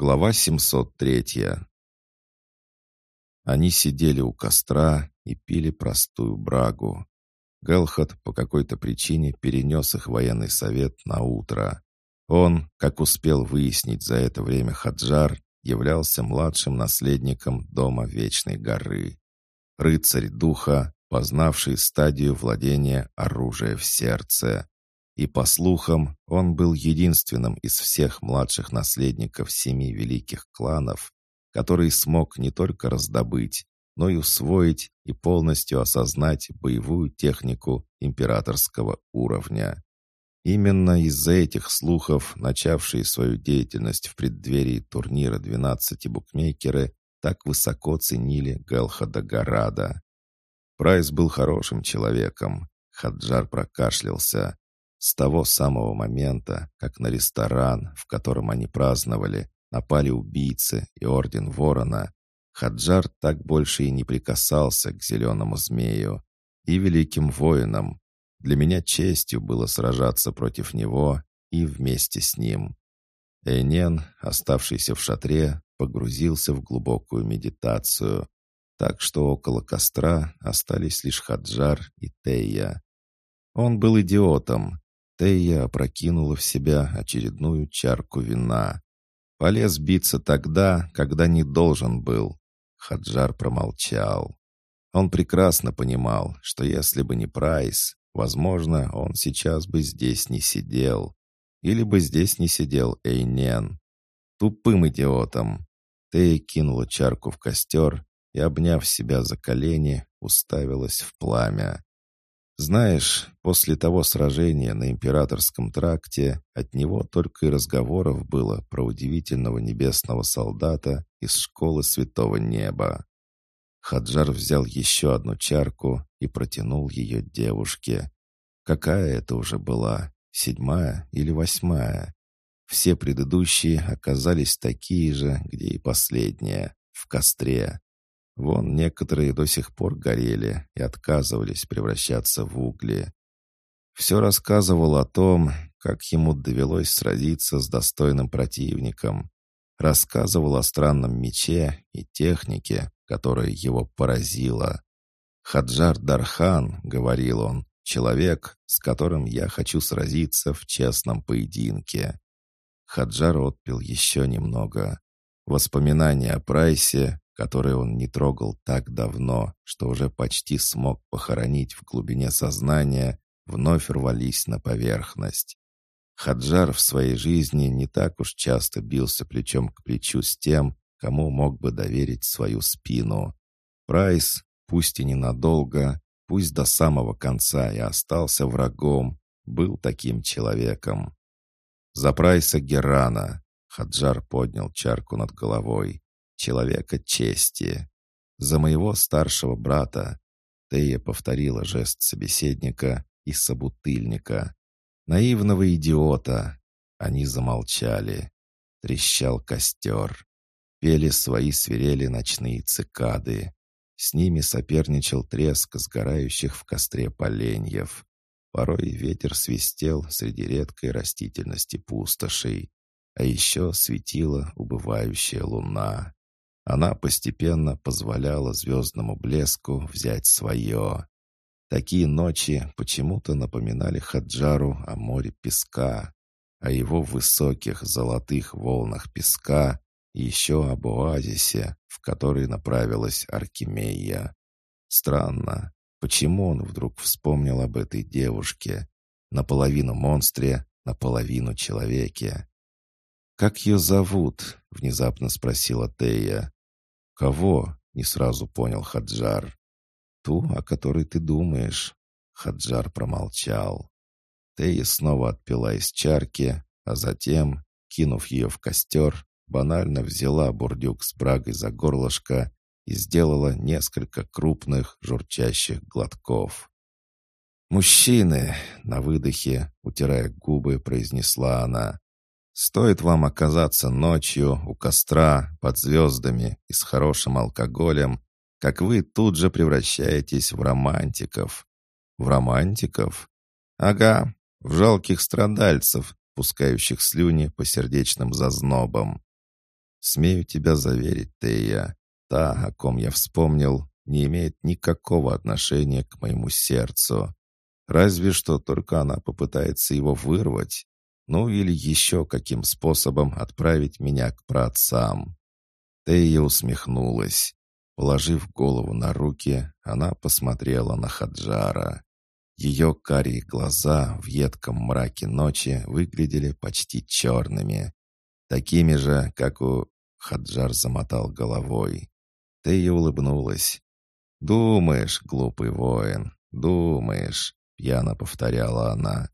Глава 703. Они сидели у костра и пили простую брагу. Гелхот по какой-то причине перенес их военный совет на утро. Он, как успел выяснить за это время Хаджар, являлся младшим наследником Дома Вечной Горы. Рыцарь Духа, познавший стадию владения оружия в сердце. И, по слухам, он был единственным из всех младших наследников семи великих кланов, который смог не только раздобыть, но и усвоить и полностью осознать боевую технику императорского уровня. Именно из-за этих слухов, начавшие свою деятельность в преддверии турнира 12 букмекеры, так высоко ценили Галхада Гарада. Прайс был хорошим человеком. Хаджар прокашлялся. С того самого момента, как на ресторан, в котором они праздновали, напали убийцы и Орден Ворона, Хаджар так больше и не прикасался к зеленому змею и великим воинам. Для меня честью было сражаться против него и вместе с ним. Эйнен, оставшийся в шатре, погрузился в глубокую медитацию, так что около костра остались лишь Хаджар и Тея. Он был идиотом, Тея опрокинула в себя очередную чарку вина. Полез биться тогда, когда не должен был. Хаджар промолчал. Он прекрасно понимал, что если бы не Прайс, возможно, он сейчас бы здесь не сидел. Или бы здесь не сидел Эйнен. Тупым идиотом. Тея кинула чарку в костер и, обняв себя за колени, уставилась в пламя. Знаешь, после того сражения на Императорском тракте от него только и разговоров было про удивительного небесного солдата из школы Святого Неба. Хаджар взял еще одну чарку и протянул ее девушке. Какая это уже была? Седьмая или восьмая? Все предыдущие оказались такие же, где и последняя, в костре. Вон некоторые до сих пор горели и отказывались превращаться в угли. Все рассказывал о том, как ему довелось сразиться с достойным противником. Рассказывал о странном мече и технике, которая его поразила. «Хаджар Дархан», — говорил он, — «человек, с которым я хочу сразиться в честном поединке». Хаджар отпил еще немного. Воспоминания о Прайсе, которые он не трогал так давно, что уже почти смог похоронить в глубине сознания, вновь рвались на поверхность. Хаджар в своей жизни не так уж часто бился плечом к плечу с тем, кому мог бы доверить свою спину. Прайс, пусть и ненадолго, пусть до самого конца и остался врагом, был таким человеком. За Прайса Герана Хаджар поднял чарку над головой человека чести. За моего старшего брата. Тея повторила жест собеседника и собутыльника. Наивного идиота. Они замолчали. Трещал костер. Пели свои свирели ночные цикады. С ними соперничал треск сгорающих в костре поленьев. Порой ветер свистел среди редкой растительности пустошей. А еще светила убывающая луна. Она постепенно позволяла звездному блеску взять свое. Такие ночи почему-то напоминали Хаджару о море песка, о его высоких золотых волнах песка и еще об оазисе, в который направилась Аркемия. Странно, почему он вдруг вспомнил об этой девушке, наполовину монстре, наполовину человеке. «Как ее зовут?» — внезапно спросила Тея. «Кого?» — не сразу понял Хаджар. «Ту, о которой ты думаешь». Хаджар промолчал. Тея снова отпила из чарки, а затем, кинув ее в костер, банально взяла бурдюк с брагой за горлышко и сделала несколько крупных журчащих глотков. «Мужчины!» — на выдохе, утирая губы, произнесла она. Стоит вам оказаться ночью у костра под звездами и с хорошим алкоголем, как вы тут же превращаетесь в романтиков. В романтиков? Ага, в жалких страдальцев, пускающих слюни по сердечным зазнобам. Смею тебя заверить, Тея, та, о ком я вспомнил, не имеет никакого отношения к моему сердцу. Разве что только она попытается его вырвать, ну или еще каким способом отправить меня к праотцам. Тея усмехнулась. Положив голову на руки, она посмотрела на Хаджара. Ее карие глаза в едком мраке ночи выглядели почти черными. Такими же, как у... Хаджар замотал головой. Тея улыбнулась. «Думаешь, глупый воин, думаешь», — пьяно повторяла она.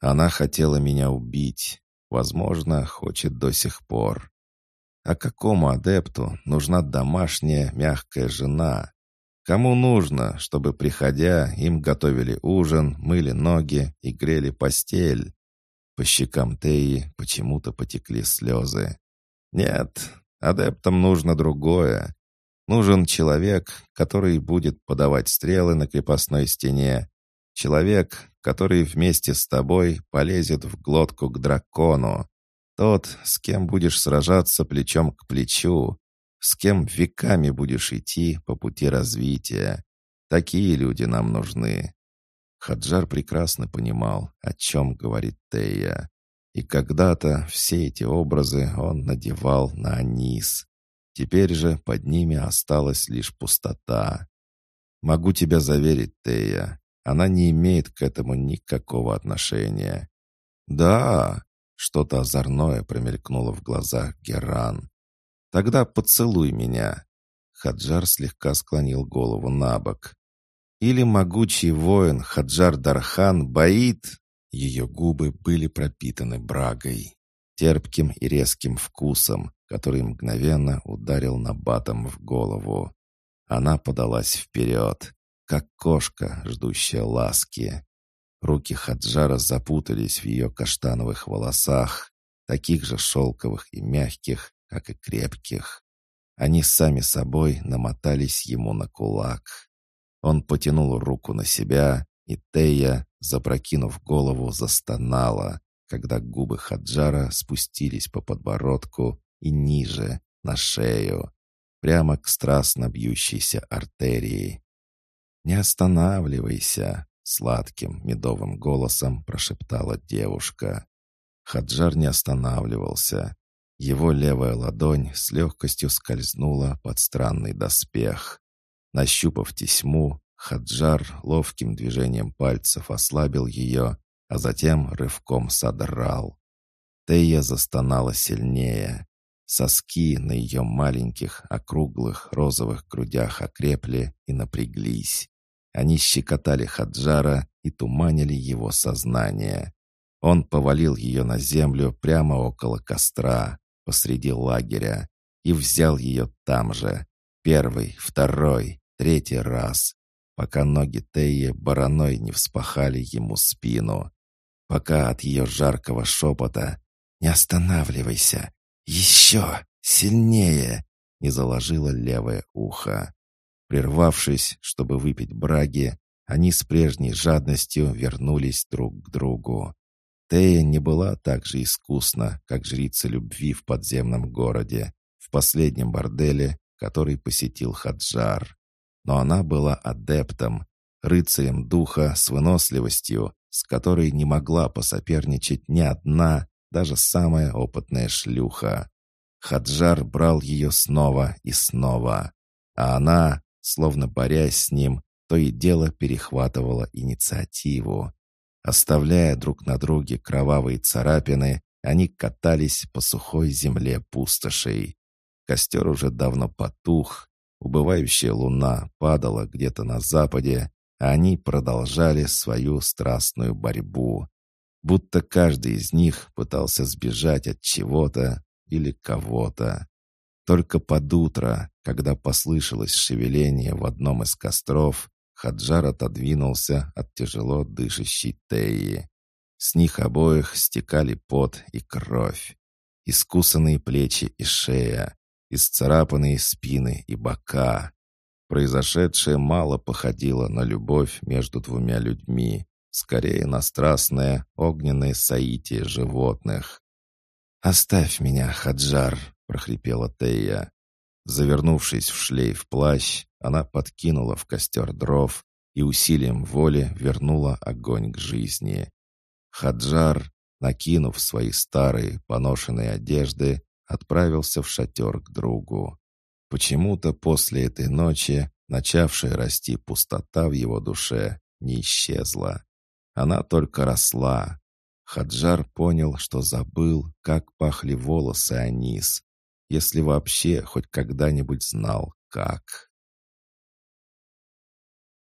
«Она хотела меня убить. Возможно, хочет до сих пор. А какому адепту нужна домашняя мягкая жена? Кому нужно, чтобы, приходя, им готовили ужин, мыли ноги и грели постель?» По щекам Теи почему-то потекли слезы. «Нет, адептам нужно другое. Нужен человек, который будет подавать стрелы на крепостной стене. Человек, который вместе с тобой полезет в глотку к дракону. Тот, с кем будешь сражаться плечом к плечу, с кем веками будешь идти по пути развития. Такие люди нам нужны. Хаджар прекрасно понимал, о чем говорит Тея. И когда-то все эти образы он надевал на Анис. Теперь же под ними осталась лишь пустота. Могу тебя заверить, Тея, она не имеет к этому никакого отношения. Да, что-то озорное промелькнуло в глазах Геран. Тогда поцелуй меня. Хаджар слегка склонил голову на бок. Или могучий воин Хаджар Дархан боит... Ее губы были пропитаны брагой терпким и резким вкусом, который мгновенно ударил Набатом в голову. Она подалась вперед, как кошка, ждущая ласки. Руки Хаджара запутались в ее каштановых волосах, таких же шелковых и мягких, как и крепких. Они сами собой намотались ему на кулак. Он потянул руку на себя, и Тея, запрокинув голову, застонала, когда губы Хаджара спустились по подбородку и ниже, на шею, прямо к страстно бьющейся артерии. «Не останавливайся!» — сладким медовым голосом прошептала девушка. Хаджар не останавливался. Его левая ладонь с легкостью скользнула под странный доспех. Нащупав тесьму, Хаджар ловким движением пальцев ослабил ее а затем рывком содрал. Тея застонала сильнее. Соски на ее маленьких, округлых, розовых грудях окрепли и напряглись. Они щекотали Хаджара и туманили его сознание. Он повалил ее на землю прямо около костра, посреди лагеря, и взял ее там же. Первый, второй, третий раз, пока ноги Теи бараной не вспахали ему спину пока от ее жаркого шепота «Не останавливайся! Еще! Сильнее!» не заложило левое ухо. Прервавшись, чтобы выпить браги, они с прежней жадностью вернулись друг к другу. Тея не была так же искусна, как жрица любви в подземном городе, в последнем борделе, который посетил Хаджар. Но она была адептом, рыцарем духа с выносливостью, с которой не могла посоперничать ни одна, даже самая опытная шлюха. Хаджар брал ее снова и снова, а она, словно борясь с ним, то и дело перехватывала инициативу. Оставляя друг на друге кровавые царапины, они катались по сухой земле пустошей. Костер уже давно потух, убывающая луна падала где-то на западе, они продолжали свою страстную борьбу, будто каждый из них пытался сбежать от чего-то или кого-то. Только под утро, когда послышалось шевеление в одном из костров, Хаджар отодвинулся от тяжело дышащей Теи. С них обоих стекали пот и кровь. Искусанные плечи и шея, исцарапанные спины и бока, Произошедшее мало походило на любовь между двумя людьми, скорее на страстное, огненное соитие животных. «Оставь меня, Хаджар!» — прохрипела Тея. Завернувшись в шлейф плащ, она подкинула в костер дров и усилием воли вернула огонь к жизни. Хаджар, накинув свои старые поношенные одежды, отправился в шатер к другу. Почему-то после этой ночи начавшая расти пустота в его душе не исчезла. Она только росла. Хаджар понял, что забыл, как пахли волосы Анис, если вообще хоть когда-нибудь знал, как.